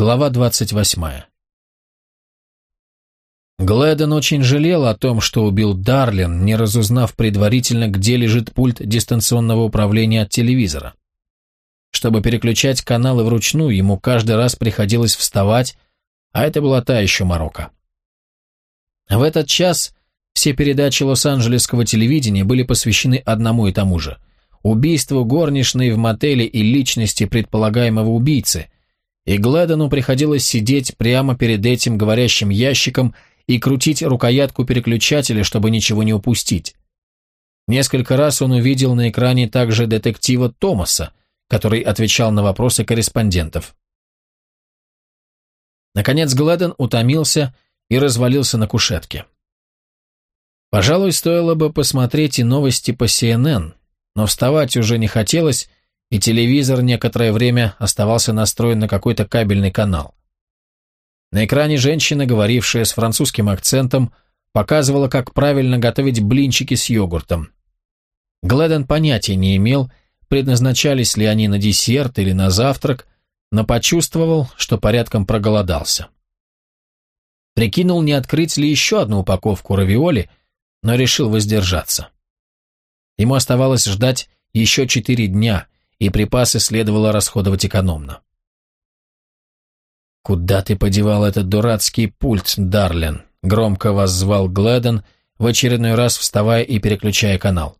Глава 28. Глэден очень жалел о том, что убил Дарлин, не разузнав предварительно, где лежит пульт дистанционного управления от телевизора. Чтобы переключать каналы вручную, ему каждый раз приходилось вставать, а это была та еще морока. В этот час все передачи лос-анджелесского телевидения были посвящены одному и тому же – убийству горничной в мотеле и личности предполагаемого убийцы, и Глэдону приходилось сидеть прямо перед этим говорящим ящиком и крутить рукоятку переключателя, чтобы ничего не упустить. Несколько раз он увидел на экране также детектива Томаса, который отвечал на вопросы корреспондентов. Наконец Глэдон утомился и развалился на кушетке. Пожалуй, стоило бы посмотреть и новости по CNN, но вставать уже не хотелось, и телевизор некоторое время оставался настроен на какой-то кабельный канал. На экране женщина, говорившая с французским акцентом, показывала, как правильно готовить блинчики с йогуртом. Гледен понятия не имел, предназначались ли они на десерт или на завтрак, но почувствовал, что порядком проголодался. Прикинул, не открыть ли еще одну упаковку равиоли, но решил воздержаться. Ему оставалось ждать еще четыре дня, и припасы следовало расходовать экономно. «Куда ты подевал этот дурацкий пульт, Дарлин?» — громко воззвал Гледен, в очередной раз вставая и переключая канал.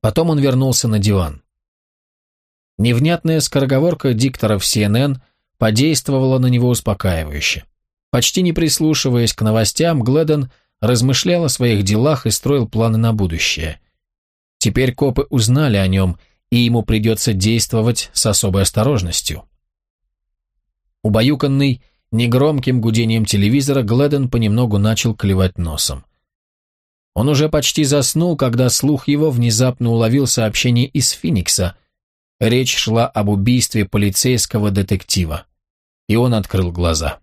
Потом он вернулся на диван. Невнятная скороговорка дикторов CNN подействовала на него успокаивающе. Почти не прислушиваясь к новостям, Гледен размышлял о своих делах и строил планы на будущее. Теперь копы узнали о нем, и ему придется действовать с особой осторожностью. Убаюканный негромким гудением телевизора, Гледен понемногу начал клевать носом. Он уже почти заснул, когда слух его внезапно уловил сообщение из Финикса. Речь шла об убийстве полицейского детектива. И он открыл глаза.